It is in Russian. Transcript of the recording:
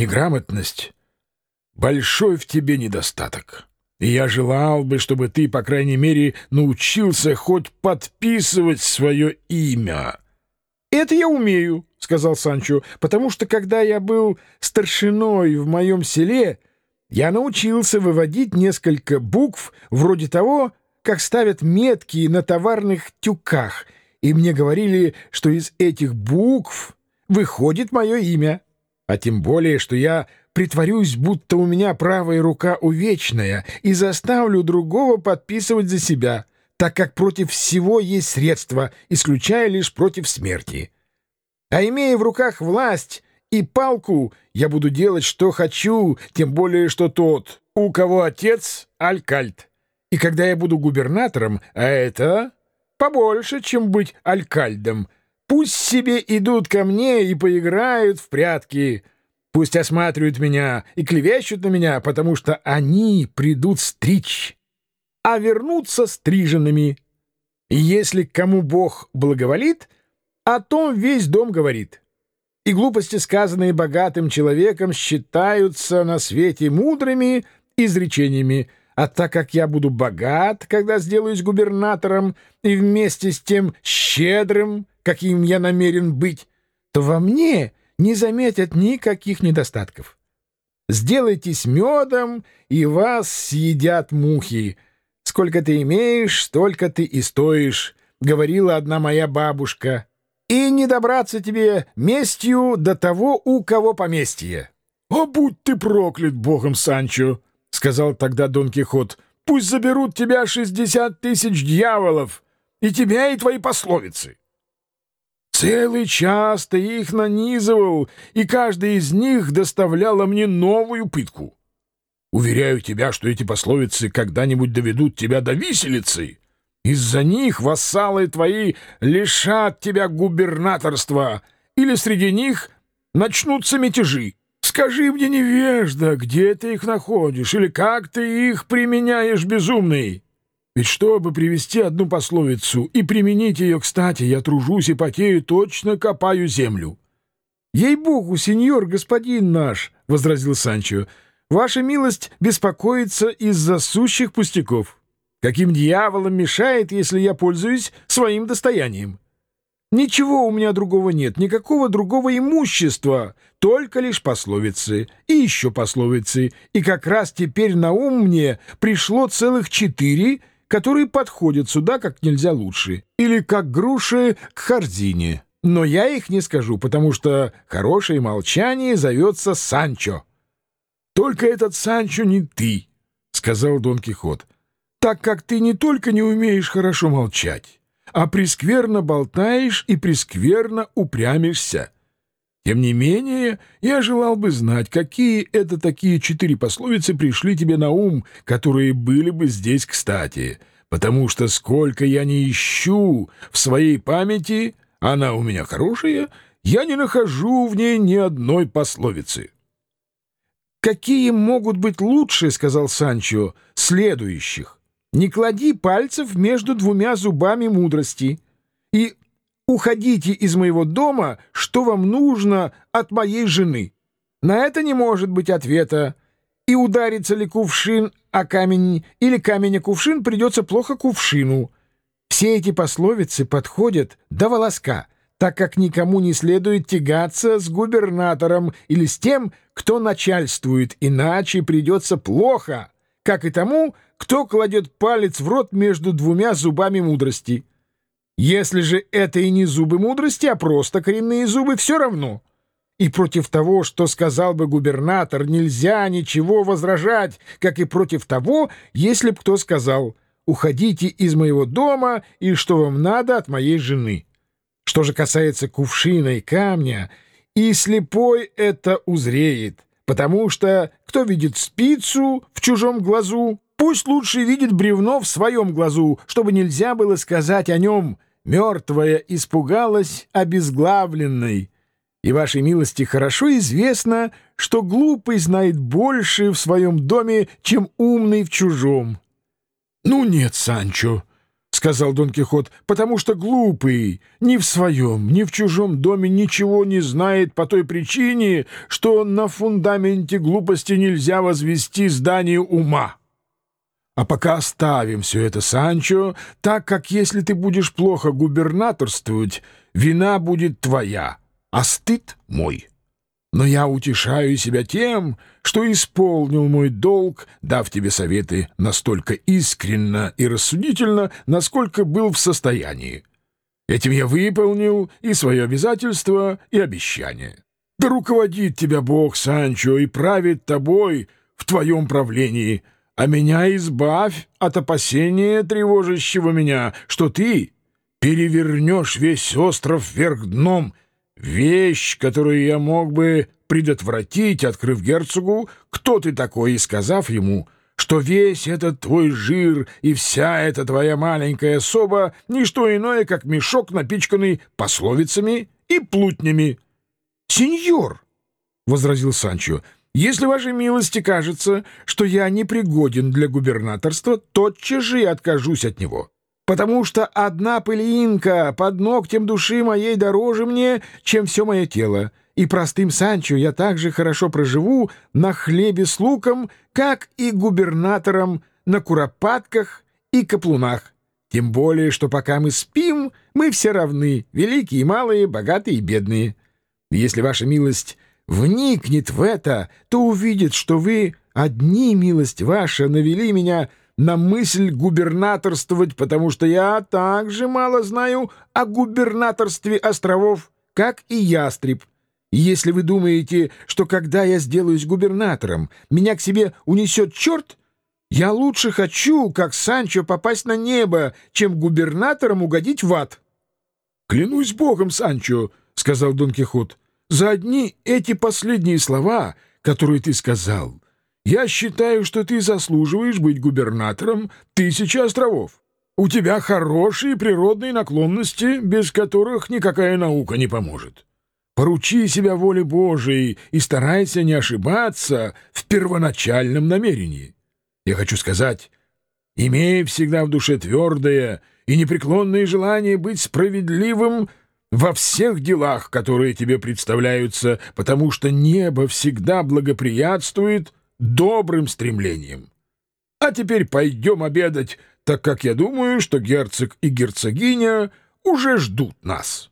неграмотность — большой в тебе недостаток. И я желал бы, чтобы ты, по крайней мере, научился хоть подписывать свое имя». «Это я умею», — сказал Санчо, «потому что, когда я был старшиной в моем селе, я научился выводить несколько букв вроде того, как ставят метки на товарных тюках, и мне говорили, что из этих букв выходит мое имя. А тем более, что я притворюсь, будто у меня правая рука увечная, и заставлю другого подписывать за себя» так как против всего есть средства, исключая лишь против смерти. А имея в руках власть и палку, я буду делать, что хочу, тем более, что тот, у кого отец — алькальт. И когда я буду губернатором, а это побольше, чем быть алькальдом, пусть себе идут ко мне и поиграют в прятки, пусть осматривают меня и клевещут на меня, потому что они придут стричь а вернуться стриженными. И если кому Бог благоволит, о том весь дом говорит. И глупости, сказанные богатым человеком, считаются на свете мудрыми изречениями, а так как я буду богат, когда сделаюсь губернатором, и вместе с тем щедрым, каким я намерен быть, то во мне не заметят никаких недостатков. Сделайтесь медом, и вас съедят мухи — Сколько ты имеешь, столько ты и стоишь, — говорила одна моя бабушка. И не добраться тебе местью до того, у кого поместье. — О, будь ты проклят богом, Санчо! — сказал тогда Дон Кихот. — Пусть заберут тебя шестьдесят тысяч дьяволов, и тебя, и твои пословицы. Целый час ты их нанизывал, и каждая из них доставляла мне новую пытку. Уверяю тебя, что эти пословицы когда-нибудь доведут тебя до виселицы. Из-за них вассалы твои лишат тебя губернаторства, или среди них начнутся мятежи. Скажи мне, невежда, где ты их находишь, или как ты их применяешь, безумный? Ведь чтобы привести одну пословицу и применить ее кстати, я тружусь и потею, точно копаю землю. — Ей-богу, сеньор, господин наш, — возразил Санчо, — Ваша милость беспокоится из-за сущих пустяков. Каким дьяволом мешает, если я пользуюсь своим достоянием? Ничего у меня другого нет, никакого другого имущества, только лишь пословицы и еще пословицы. И как раз теперь на ум мне пришло целых четыре, которые подходят сюда как нельзя лучше, или как груши к корзине. Но я их не скажу, потому что хорошее молчание зовется Санчо. «Только этот Санчо не ты», — сказал Дон Кихот, «так как ты не только не умеешь хорошо молчать, а прескверно болтаешь и прескверно упрямишься. Тем не менее, я желал бы знать, какие это такие четыре пословицы пришли тебе на ум, которые были бы здесь кстати, потому что сколько я не ищу в своей памяти, она у меня хорошая, я не нахожу в ней ни одной пословицы». «Какие могут быть лучше, — сказал Санчо, — следующих? Не клади пальцев между двумя зубами мудрости и уходите из моего дома, что вам нужно от моей жены. На это не может быть ответа. И ударится ли кувшин о камень или камень о кувшин, придется плохо кувшину. Все эти пословицы подходят до волоска» так как никому не следует тягаться с губернатором или с тем, кто начальствует, иначе придется плохо, как и тому, кто кладет палец в рот между двумя зубами мудрости. Если же это и не зубы мудрости, а просто коренные зубы, все равно. И против того, что сказал бы губернатор, нельзя ничего возражать, как и против того, если б кто сказал «Уходите из моего дома, и что вам надо от моей жены». Что же касается кувшина и камня, и слепой это узреет, потому что кто видит спицу в чужом глазу, пусть лучше видит бревно в своем глазу, чтобы нельзя было сказать о нем «мертвая испугалась обезглавленной». И вашей милости хорошо известно, что глупый знает больше в своем доме, чем умный в чужом. — Ну нет, Санчо, сказал Дон Кихот, — потому что глупый ни в своем, ни в чужом доме ничего не знает по той причине, что на фундаменте глупости нельзя возвести здание ума. А пока оставим все это, Санчо, так как если ты будешь плохо губернаторствовать, вина будет твоя, а стыд мой. Но я утешаю себя тем, что исполнил мой долг, дав тебе советы настолько искренно и рассудительно, насколько был в состоянии. Этим я выполнил и свое обязательство, и обещание. Да руководит тебя Бог, Санчо, и правит тобой в твоем правлении, а меня избавь от опасения, тревожащего меня, что ты перевернешь весь остров вверх дном — Вещь, которую я мог бы предотвратить, открыв герцогу, кто ты такой, и сказав ему, что весь этот твой жир и вся эта твоя маленькая особа — ничто иное, как мешок, напичканный пословицами и плутнями. — Сеньор! — возразил Санчо — если вашей милости кажется, что я непригоден для губернаторства, тотчас же я откажусь от него потому что одна пылинка под ногтем души моей дороже мне, чем все мое тело, и простым Санчо я так же хорошо проживу на хлебе с луком, как и губернатором на куропатках и каплунах. Тем более, что пока мы спим, мы все равны, великие и малые, богатые и бедные. Если ваша милость вникнет в это, то увидит, что вы одни, милость ваша, навели меня на мысль губернаторствовать, потому что я также мало знаю о губернаторстве островов, как и ястреб. Если вы думаете, что когда я сделаюсь губернатором, меня к себе унесет черт, я лучше хочу, как Санчо, попасть на небо, чем губернатором угодить в ад. — Клянусь богом, Санчо, — сказал Дон Кихот, — за одни эти последние слова, которые ты сказал, я считаю, что ты заслуживаешь быть губернатором тысячи островов. У тебя хорошие природные наклонности, без которых никакая наука не поможет. Поручи себя воле Божией и старайся не ошибаться в первоначальном намерении. Я хочу сказать, имей всегда в душе твердое и непреклонное желание быть справедливым во всех делах, которые тебе представляются, потому что небо всегда благоприятствует добрым стремлением. А теперь пойдем обедать, так как я думаю, что герцог и герцогиня уже ждут нас».